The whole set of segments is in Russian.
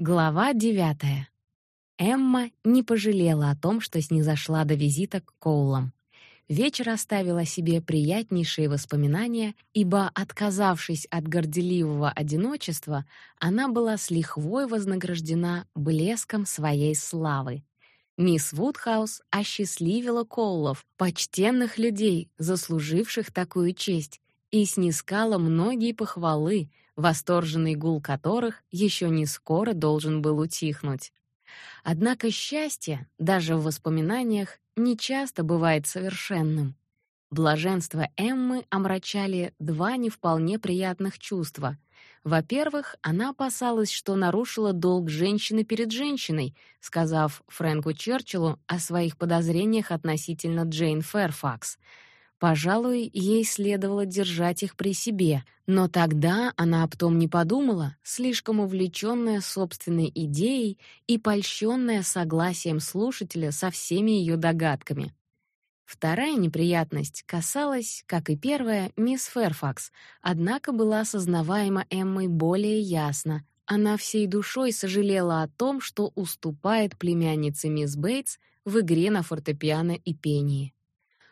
Глава девятая. Эмма не пожалела о том, что снизошла до визита к Коулам. Вечер оставил о себе приятнейшие воспоминания, ибо, отказавшись от горделивого одиночества, она была с лихвой вознаграждена блеском своей славы. Мисс Вудхаус осчастливила Коулов, почтенных людей, заслуживших такую честь, и снискала многие похвалы, восторженный гул которых еще не скоро должен был утихнуть. Однако счастье, даже в воспоминаниях, не часто бывает совершенным. Блаженство Эммы омрачали два не вполне приятных чувства. Во-первых, она опасалась, что нарушила долг женщины перед женщиной, сказав Фрэнку Черчиллу о своих подозрениях относительно Джейн Фэрфакс — Пожалуй, ей следовало держать их при себе, но тогда она об том не подумала, слишком увлечённая собственной идеей и польщённая согласием слушателя со всеми её догадками. Вторая неприятность касалась, как и первая, мисс Фэрфакс, однако была осознаваема Эммой более ясно. Она всей душой сожалела о том, что уступает племяннице мисс Бейтс в игре на фортепиано и пении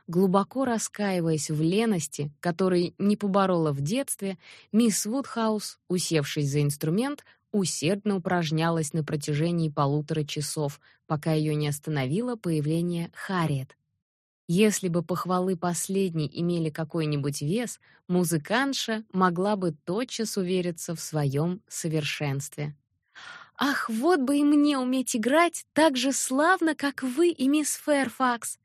глубоко раскаиваясь в лености, которой не поборола в детстве, мисс Вудхаус, усевшись за инструмент, усердно упражнялась на протяжении полутора часов, пока ее не остановило появление Харриет. Если бы похвалы последней имели какой-нибудь вес, музыкантша могла бы тотчас увериться в своем совершенстве. «Ах, вот бы и мне уметь играть так же славно, как вы и мисс Фэрфакс!»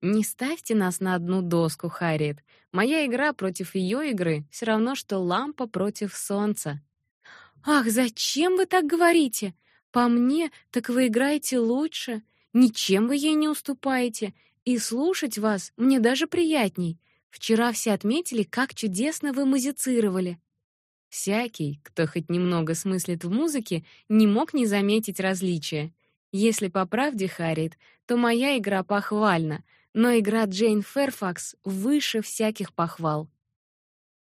Не ставьте нас на одну доску, Харриет. Моя игра против ее игры все равно что лампа против солнца. Ах, зачем вы так говорите? По мне, так вы играете лучше. Ничем вы ей не уступаете, и слушать вас мне даже приятней. Вчера все отметили, как чудесно вы музицировали. Всякий, кто хоть немного смыслит в музыке, не мог не заметить различия. Если по правде, Харриет, то моя игра похвальна, но игра Джейн Фэрфакс выше всяких похвал.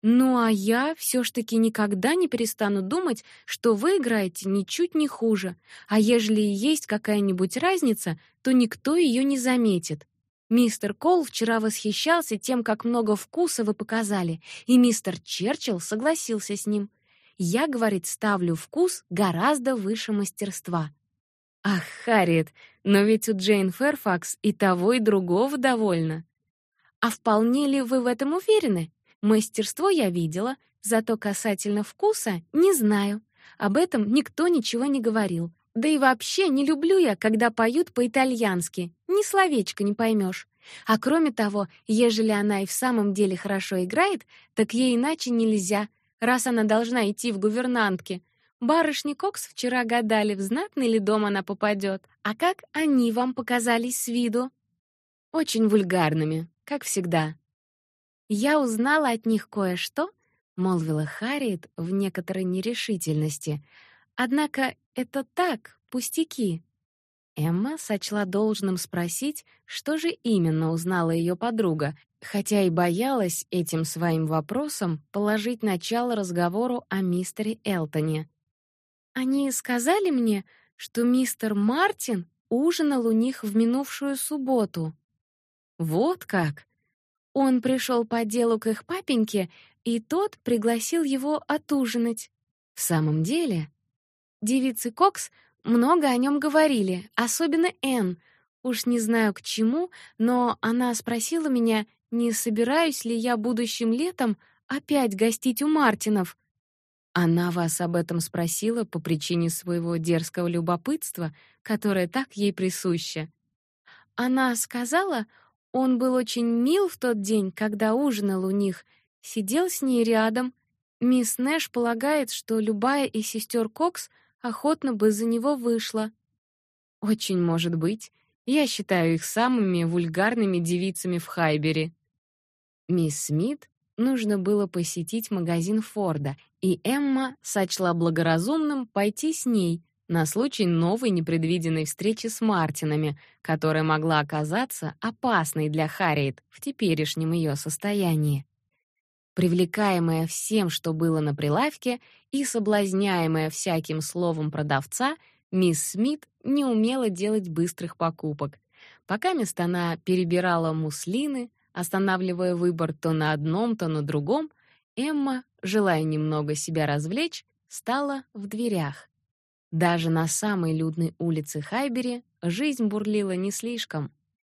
Ну а я все ж таки никогда не перестану думать, что вы играете ничуть не хуже, а ежели и есть какая-нибудь разница, то никто ее не заметит. Мистер Кол вчера восхищался тем, как много вкуса вы показали, и мистер Черчилл согласился с ним. Я, говорит, ставлю вкус гораздо выше мастерства. Ах, Харриет, но ведь у Джейн Фэрфакс и того, и другого довольно. А вполне ли вы в этом уверены? Мастерство я видела, зато касательно вкуса не знаю. Об этом никто ничего не говорил. Да и вообще не люблю я, когда поют по-итальянски. Ни словечко не поймешь. А кроме того, ежели она и в самом деле хорошо играет, так ей иначе нельзя, раз она должна идти в гувернантки. Барышни Кокс вчера гадали, в знатный ли дом она попадет. А как они вам показались с виду? Очень вульгарными, как всегда. Я узнала от них кое-что, молвила Харриет в некоторой нерешительности. Однако это так, пустяки. Эмма сочла должным спросить, что же именно узнала ее подруга, хотя и боялась этим своим вопросом положить начало разговору о мистере Элтоне. Они сказали мне, что мистер Мартин ужинал у них в минувшую субботу. Вот как. Он пришел по делу к их папеньке, и тот пригласил его отужинать. В самом деле, девицы Кокс много о нем говорили, особенно Энн. Уж не знаю к чему, но она спросила меня, не собираюсь ли я будущим летом опять гостить у Мартинов. Она вас об этом спросила по причине своего дерзкого любопытства, которое так ей присуще. Она сказала, он был очень мил в тот день, когда ужинал у них, сидел с ней рядом. Мисс Нэш полагает, что любая из сестер Кокс охотно бы за него вышла. Очень может быть. Я считаю их самыми вульгарными девицами в Хайбере. Мисс Смит нужно было посетить магазин Форда, и Эмма сочла благоразумным пойти с ней на случай новой непредвиденной встречи с Мартинами, которая могла оказаться опасной для Харриет в теперешнем ее состоянии. Привлекаемая всем, что было на прилавке, и соблазняемая всяким словом продавца, мисс Смит не умела делать быстрых покупок. Пока мест она перебирала муслины, останавливая выбор то на одном, то на другом, Эмма, желая немного себя развлечь, стала в дверях. Даже на самой людной улице Хайбери жизнь бурлила не слишком.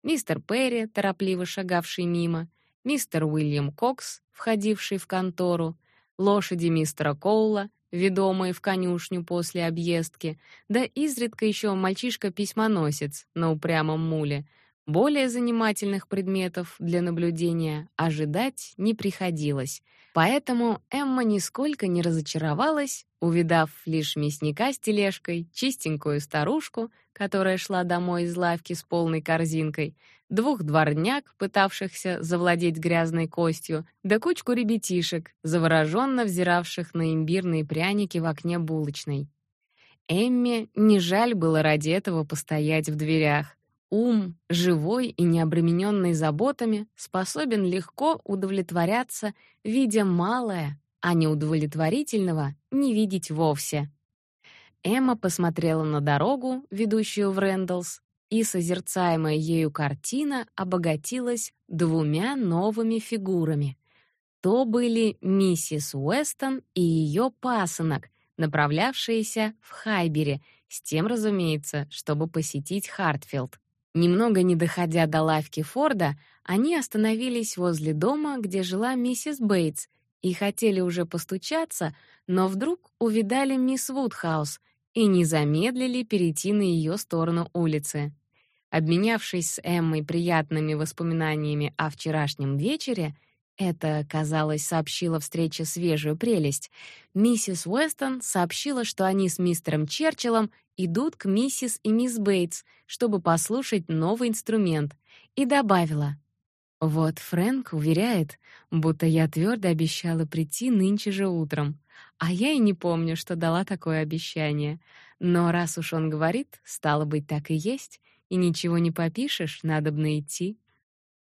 Мистер Перри, торопливо шагавший мимо, мистер Уильям Кокс, входивший в контору, лошади мистера Коула, ведомые в конюшню после объездки, да изредка еще мальчишка-письмоносец на упрямом муле. Более занимательных предметов для наблюдения ожидать не приходилось — Поэтому Эмма нисколько не разочаровалась, увидав лишь мясника с тележкой, чистенькую старушку, которая шла домой из лавки с полной корзинкой, двух дворняк, пытавшихся завладеть грязной костью, да кучку ребятишек, завороженно взиравших на имбирные пряники в окне булочной. Эмме не жаль было ради этого постоять в дверях. Ум, живой и необремененный заботами, способен легко удовлетворяться, видя малое, а неудовлетворительного не видеть вовсе. Эмма посмотрела на дорогу, ведущую в Рэндаллс, и созерцаемая ею картина обогатилась двумя новыми фигурами. То были миссис Уэстон и ее пасынок, направлявшиеся в Хайбере, с тем, разумеется, чтобы посетить Хартфилд. Немного не доходя до лавки Форда, они остановились возле дома, где жила миссис Бейтс, и хотели уже постучаться, но вдруг увидали мисс Вудхаус и не замедлили перейти на ее сторону улицы. Обменявшись с Эммой приятными воспоминаниями о вчерашнем вечере, это, казалось, сообщило встрече свежую прелесть. Миссис Уэстон сообщила, что они с мистером Черчиллом идут к миссис и мисс Бейтс, чтобы послушать новый инструмент, и добавила: "Вот Фрэнк уверяет, будто я твердо обещала прийти нынче же утром, а я и не помню, что дала такое обещание. Но раз уж он говорит, стало быть, так и есть, и ничего не попишешь, надо бы идти".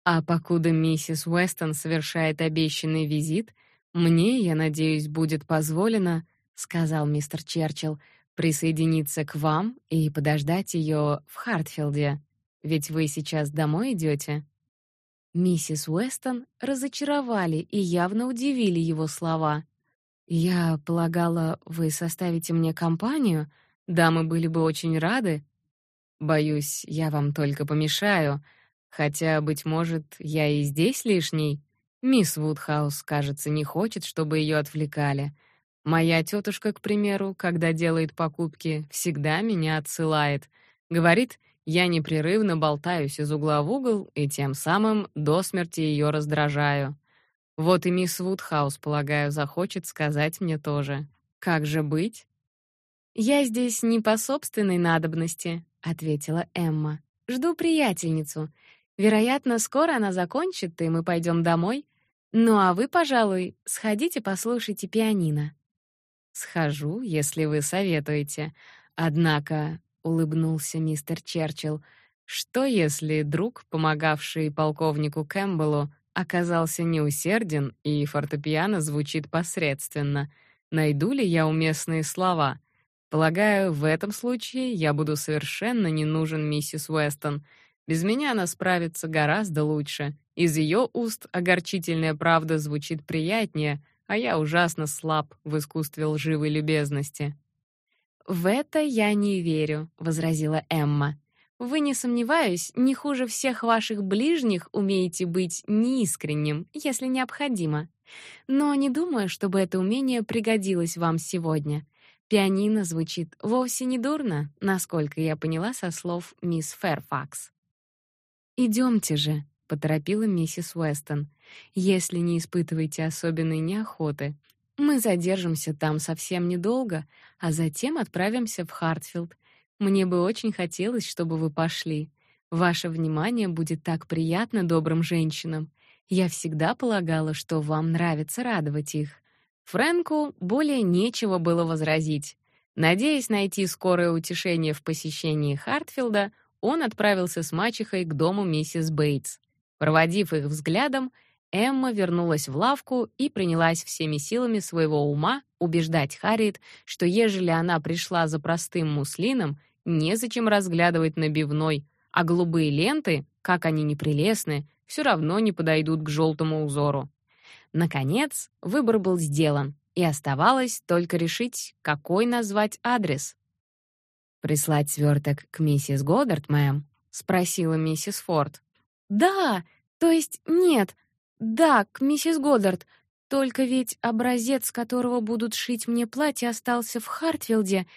А покуда миссис Уэстон совершает обещанный визит, мне, я надеюсь, будет позволено, сказал мистер Черчилл, присоединиться к вам и подождать ее в Хартфилде. Ведь вы сейчас домой идете. Миссис Уэстон разочаровали и явно удивили его слова. Я полагала, вы составите мне компанию. Дамы были бы очень рады. Боюсь, я вам только помешаю. Хотя, быть может, я и здесь лишний. Мисс Вудхаус, кажется, не хочет, чтобы ее отвлекали. Моя тетушка, к примеру, когда делает покупки, всегда меня отсылает. Говорит, я непрерывно болтаюсь из угла в угол и тем самым до смерти ее раздражаю. Вот и мисс Вудхаус, полагаю, захочет сказать мне тоже. Как же быть? Я здесь не по собственной надобности, ответила Эмма. Жду приятельницу. Вероятно, скоро она закончит, и мы пойдем домой. Ну а вы, пожалуй, сходите послушайте пианино. Схожу, если вы советуете. Однако, улыбнулся мистер Черчилл, что если друг, помогавший полковнику Кэмпбеллу, оказался неусерден и фортепиано звучит посредственно? Найду ли я уместные слова? Полагаю, в этом случае я буду совершенно не нужен миссис Уэстон. Без меня она справится гораздо лучше. Из ее уст огорчительная правда звучит приятнее, а я ужасно слаб в искусстве лживой любезности. В это я не верю, возразила Эмма. Вы не сомневаюсь, не хуже всех ваших ближних умеете быть неискренним, если необходимо. Но не думаю, чтобы это умение пригодилось вам сегодня. Пианино звучит вовсе не дурно, насколько я поняла со слов мисс Фэрфакс. Идемте же, поторопила миссис Уэстон. Если не испытываете особенной неохоты, мы задержимся там совсем недолго, а затем отправимся в Хартфилд. Мне бы очень хотелось, чтобы вы пошли. Ваше внимание будет так приятно добрым женщинам. Я всегда полагала, что вам нравится радовать их. Фрэнку более нечего было возразить. Надеясь найти скорое утешение в посещении Хартфилда, он отправился с мачехой к дому миссис Бейтс. Проводив их взглядом, Эмма вернулась в лавку и принялась всеми силами своего ума убеждать Харриет, что ежели она пришла за простым муслином, незачем разглядывать набивной, а голубые ленты, как они ни прелестны, все равно не подойдут к желтому узору. Наконец, выбор был сделан, и оставалось только решить, какой назвать адрес. «Прислать сверток к миссис Годдард, мэм?» — спросила миссис Форд. «Да, то есть нет, да, к миссис Годдард. Только ведь образец, которого будут шить мне платье, остался в Хартфилде.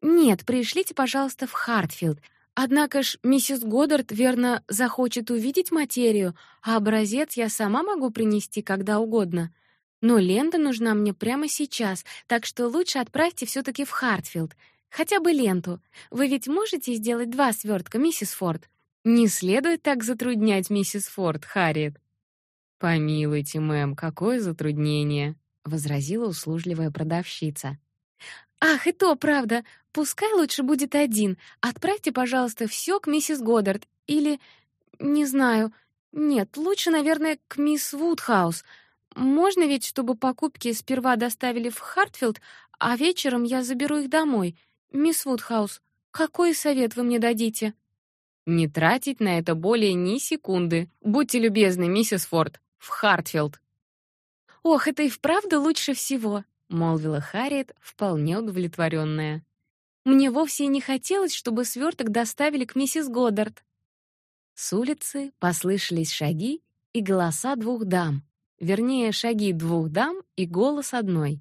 Нет, пришлите, пожалуйста, в Хартфилд. Однако ж миссис Годдард верно захочет увидеть материю, а образец я сама могу принести когда угодно. Но лента нужна мне прямо сейчас, так что лучше отправьте все таки в Хартфилд. Хотя бы ленту. Вы ведь можете сделать два свертка, миссис Форд? Не следует так затруднять миссис Форд, Харриет. Помилуйте, мэм, какое затруднение, возразила услужливая продавщица. Ах, и то правда. Пускай лучше будет один. Отправьте, пожалуйста, все к миссис Годдард или не знаю. Нет, лучше, наверное, к мисс Вудхаус. Можно ведь, чтобы покупки сперва доставили в Хартфилд, а вечером я заберу их домой. Мисс Вудхаус, какой совет вы мне дадите? Не тратить на это более ни секунды. Будьте любезны, миссис Форд в Хартфилд. Ох, это и вправду лучше всего, молвила Харриет, вполне удовлетворенная. Мне вовсе не хотелось, чтобы сверток доставили к миссис Годдард. С улицы послышались шаги и голоса двух дам. Вернее, шаги двух дам и голос одной.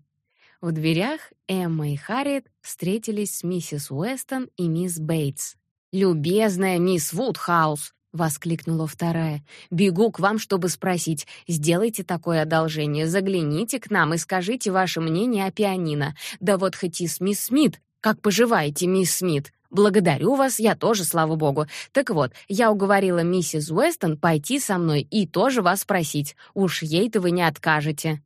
В дверях Эмма и Харриет встретились с миссис Уэстон и мисс Бейтс. «Любезная мисс Вудхаус!» воскликнула вторая. Бегу к вам, чтобы спросить. Сделайте такое одолжение, загляните к нам и скажите ваше мнение о пианино. Да вот хоть и с мисс Смит. Как поживаете, мисс Смит? Благодарю вас, я тоже, слава богу. Так вот, я уговорила миссис Уэстон пойти со мной и тоже вас спросить. Уж ей-то вы не откажете.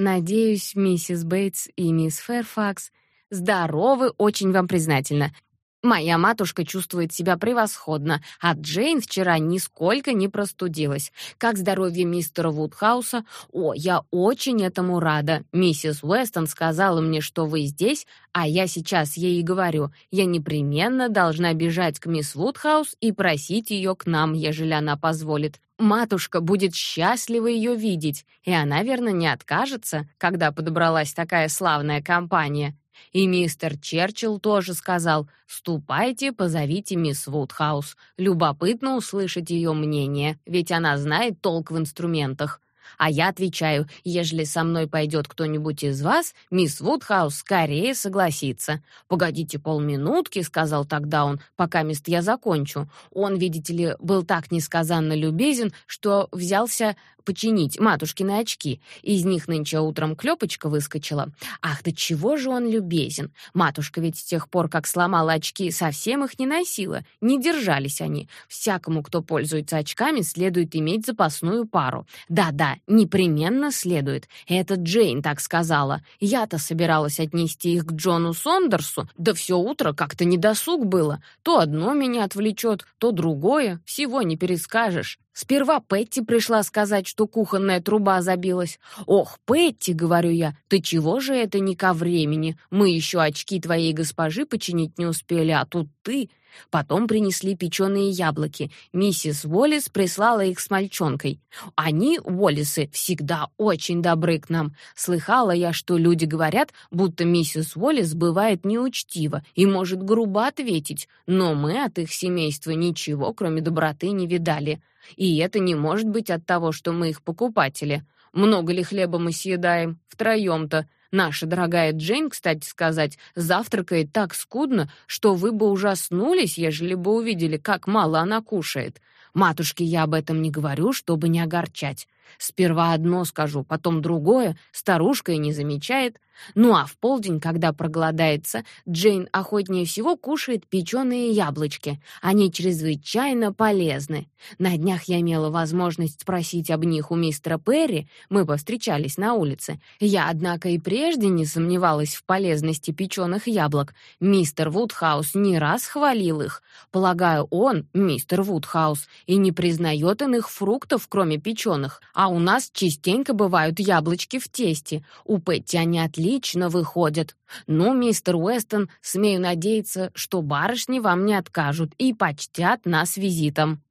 Надеюсь, миссис Бейтс и мисс Фэрфакс здоровы, очень вам признательна. Моя матушка чувствует себя превосходно, а Джейн вчера нисколько не простудилась. Как здоровье мистера Вудхауса? О, я очень этому рада. Миссис Уэстон сказала мне, что вы здесь, а я сейчас ей говорю, я непременно должна бежать к мисс Вудхаус и просить ее к нам, ежели она позволит. Матушка будет счастлива ее видеть, и она, верно, не откажется, когда подобралась такая славная компания. И мистер Черчилл тоже сказал: "Ступайте, позовите мисс Вудхаус. Любопытно услышать ее мнение, ведь она знает толк в инструментах". А я отвечаю: "Ежели со мной пойдет кто-нибудь из вас, мисс Вудхаус скорее согласится". "Погодите полминутки", сказал тогда он, "пока мест я закончу". Он, видите ли, был так несказанно любезен, что взялся починить матушкины очки. Из них нынче утром клепочка выскочила. Ах, да чего же он любезен. Матушка ведь с тех пор, как сломала очки, совсем их не носила. Не держались они. Всякому, кто пользуется очками, следует иметь запасную пару. Да-да, непременно следует. Это Джейн так сказала. Я-то собиралась отнести их к Джону Сондерсу, да все утро как-то недосуг было. То одно меня отвлечет, то другое. Всего не перескажешь. Сперва Петти пришла сказать, что кухонная труба забилась. «Ох, Петти, — говорю я, — ты чего же это не ко времени? Мы еще очки твоей госпожи починить не успели, а тут ты...» Потом принесли печеные яблоки. Миссис Уоллес прислала их с мальчонкой. Они, Уоллесы, всегда очень добры к нам. Слыхала я, что люди говорят, будто миссис Уоллес бывает неучтива и может грубо ответить, но мы от их семейства ничего, кроме доброты, не видали. И это не может быть от того, что мы их покупатели. Много ли хлеба мы съедаем? Втроем-то. Наша дорогая Джейн, кстати сказать, завтракает так скудно, что вы бы ужаснулись, ежели бы увидели, как мало она кушает. Матушке я об этом не говорю, чтобы не огорчать. Сперва одно скажу, потом другое, старушка и не замечает. Ну а в полдень, когда проголодается, Джейн охотнее всего кушает печеные яблочки. Они чрезвычайно полезны. На днях я имела возможность спросить об них у мистера Перри, мы повстречались на улице. Я, однако, и прежде не сомневалась в полезности печеных яблок. Мистер Вудхаус не раз хвалил их. Полагаю, он, мистер Вудхаус, и не признает иных фруктов, кроме печеных. А у нас частенько бывают яблочки в тесте. У Петти они отлично выходят. Ну, мистер Уэстон, смею надеяться, что барышни вам не откажут и почтят нас визитом.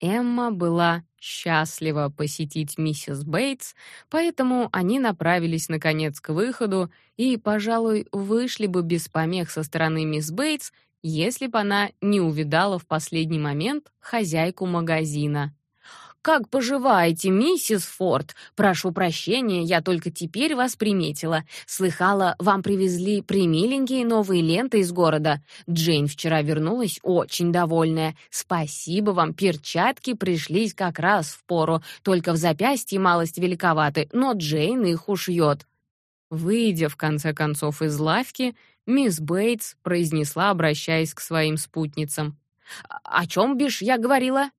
Эмма была счастлива посетить миссис Бейтс, поэтому они направились наконец к выходу и, пожалуй, вышли бы без помех со стороны мисс Бейтс, если бы она не увидала в последний момент хозяйку магазина. Как поживаете, миссис Форд? Прошу прощения, я только теперь вас приметила. Слыхала, вам привезли примиленькие новые ленты из города. Джейн вчера вернулась очень довольная. Спасибо вам, перчатки пришлись как раз в пору. Только в запястье малость великоваты, но Джейн их ушьет. Выйдя в конце концов из лавки, мисс Бейтс произнесла, обращаясь к своим спутницам: "О чем бишь я говорила?"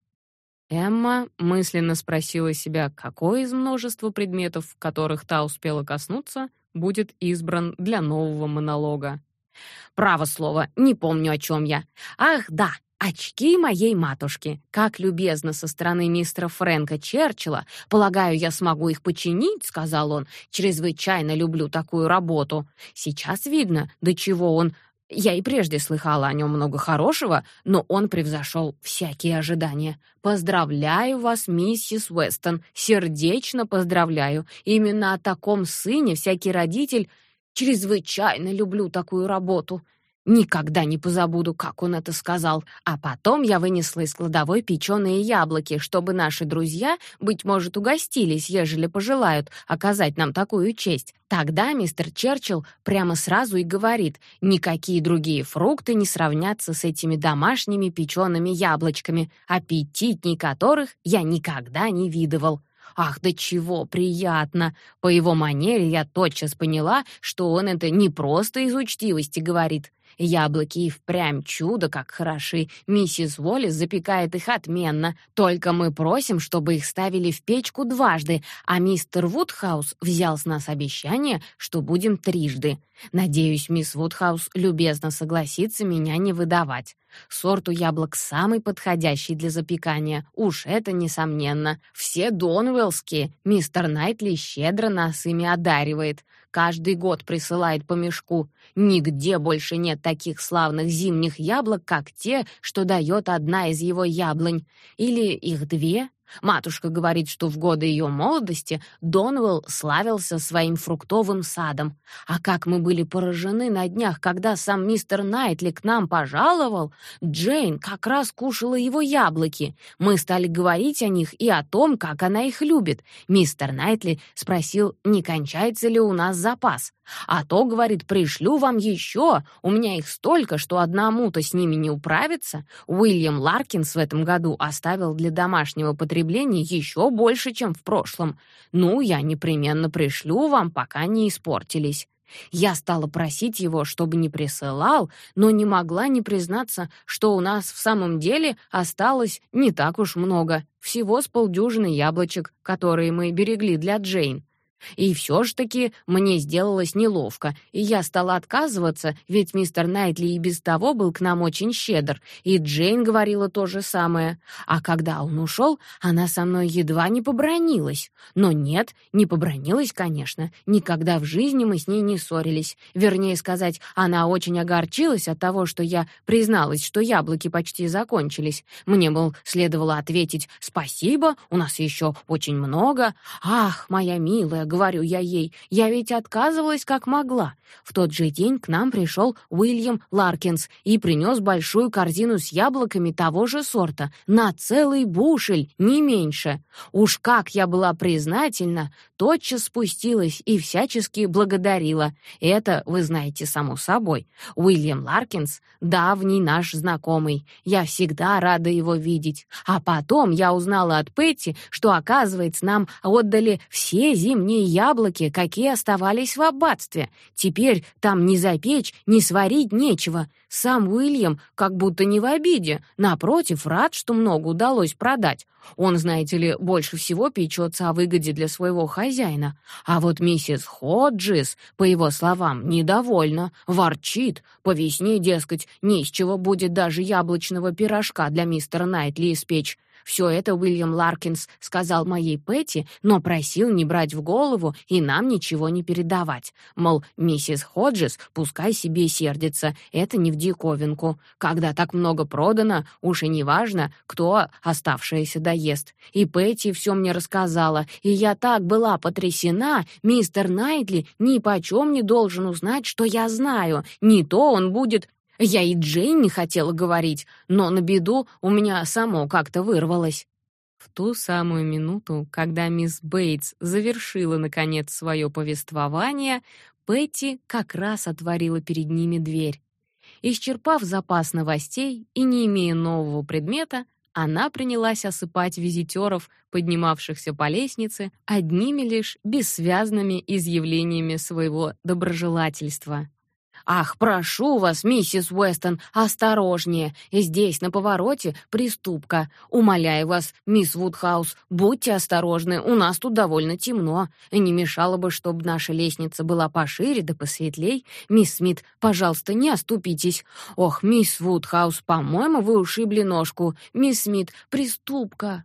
Эмма мысленно спросила себя, какой из множества предметов, которых та успела коснуться, будет избран для нового монолога. Право слово, не помню, о чем я. Ах, да, очки моей матушки. Как любезно со стороны мистера Фрэнка Черчилля. Полагаю, я смогу их починить, сказал он. Чрезвычайно люблю такую работу. Сейчас видно, до чего он я и прежде слыхала о нем много хорошего, но он превзошел всякие ожидания. Поздравляю вас, миссис Уэстон, сердечно поздравляю. Именно о таком сыне всякий родитель чрезвычайно люблю такую работу. Никогда не позабуду, как он это сказал. А потом я вынесла из кладовой печеные яблоки, чтобы наши друзья, быть может, угостились, ежели пожелают оказать нам такую честь. Тогда мистер Черчилл прямо сразу и говорит: "Никакие другие фрукты не сравнятся с этими домашними печеными яблочками, аппетитней которых я никогда не видывал". Ах, да чего приятно! По его манере я тотчас поняла, что он это не просто из учтивости говорит, Яблоки и впрямь чудо как хороши. Миссис Уоллес запекает их отменно. Только мы просим, чтобы их ставили в печку дважды, а мистер Вудхаус взял с нас обещание, что будем трижды. Надеюсь, мисс Вудхаус любезно согласится меня не выдавать. Сорт у яблок самый подходящий для запекания, уж это несомненно. Все донвеллские, мистер Найтли щедро нас ими одаривает. Каждый год присылает по мешку. Нигде больше нет таких славных зимних яблок, как те, что дает одна из его яблонь. Или их две, Матушка говорит, что в годы ее молодости Донвелл славился своим фруктовым садом. А как мы были поражены на днях, когда сам мистер Найтли к нам пожаловал, Джейн как раз кушала его яблоки. Мы стали говорить о них и о том, как она их любит. Мистер Найтли спросил, не кончается ли у нас запас. А то, говорит, пришлю вам еще. У меня их столько, что одному-то с ними не управиться. Уильям Ларкинс в этом году оставил для домашнего потребления еще больше, чем в прошлом. Ну, я непременно пришлю вам, пока не испортились. Я стала просить его, чтобы не присылал, но не могла не признаться, что у нас в самом деле осталось не так уж много, всего с полдюжины яблочек, которые мы берегли для Джейн. И все ж таки мне сделалось неловко, и я стала отказываться, ведь мистер Найтли и без того был к нам очень щедр, и Джейн говорила то же самое. А когда он ушел, она со мной едва не побронилась. Но нет, не побронилась, конечно. Никогда в жизни мы с ней не ссорились. Вернее сказать, она очень огорчилась от того, что я призналась, что яблоки почти закончились. Мне, мол, следовало ответить «Спасибо, у нас еще очень много». Ах, моя милая, говорю я ей. Я ведь отказывалась как могла. В тот же день к нам пришел Уильям Ларкинс и принес большую корзину с яблоками того же сорта, на целый бушель, не меньше. Уж как я была признательна, тотчас спустилась и всячески благодарила. Это, вы знаете, само собой. Уильям Ларкинс — давний наш знакомый. Я всегда рада его видеть. А потом я узнала от Петти, что, оказывается, нам отдали все зимние яблоки, какие оставались в аббатстве. Теперь там ни запечь, ни сварить нечего. Сам Уильям как будто не в обиде. Напротив, рад, что много удалось продать. Он, знаете ли, больше всего печется о выгоде для своего хозяина. А вот миссис Ходжис, по его словам, недовольна, ворчит. По весне, дескать, не из чего будет даже яблочного пирожка для мистера Найтли испечь. Все это Уильям Ларкинс сказал моей Петти, но просил не брать в голову и нам ничего не передавать. Мол, миссис Ходжес пускай себе сердится, это не в диковинку. Когда так много продано, уж и не важно, кто оставшееся доест. И Петти все мне рассказала, и я так была потрясена, мистер Найтли ни почем не должен узнать, что я знаю. Не то он будет я и Джейн не хотела говорить, но на беду у меня само как-то вырвалось. В ту самую минуту, когда мисс Бейтс завершила наконец свое повествование, Петти как раз отворила перед ними дверь. Исчерпав запас новостей и не имея нового предмета, она принялась осыпать визитеров, поднимавшихся по лестнице, одними лишь бессвязными изъявлениями своего доброжелательства. Ах, прошу вас, миссис Уэстон, осторожнее. Здесь на повороте приступка. Умоляю вас, мисс Вудхаус, будьте осторожны. У нас тут довольно темно. Не мешало бы, чтобы наша лестница была пошире да посветлей. Мисс Смит, пожалуйста, не оступитесь. Ох, мисс Вудхаус, по-моему, вы ушибли ножку. Мисс Смит, приступка.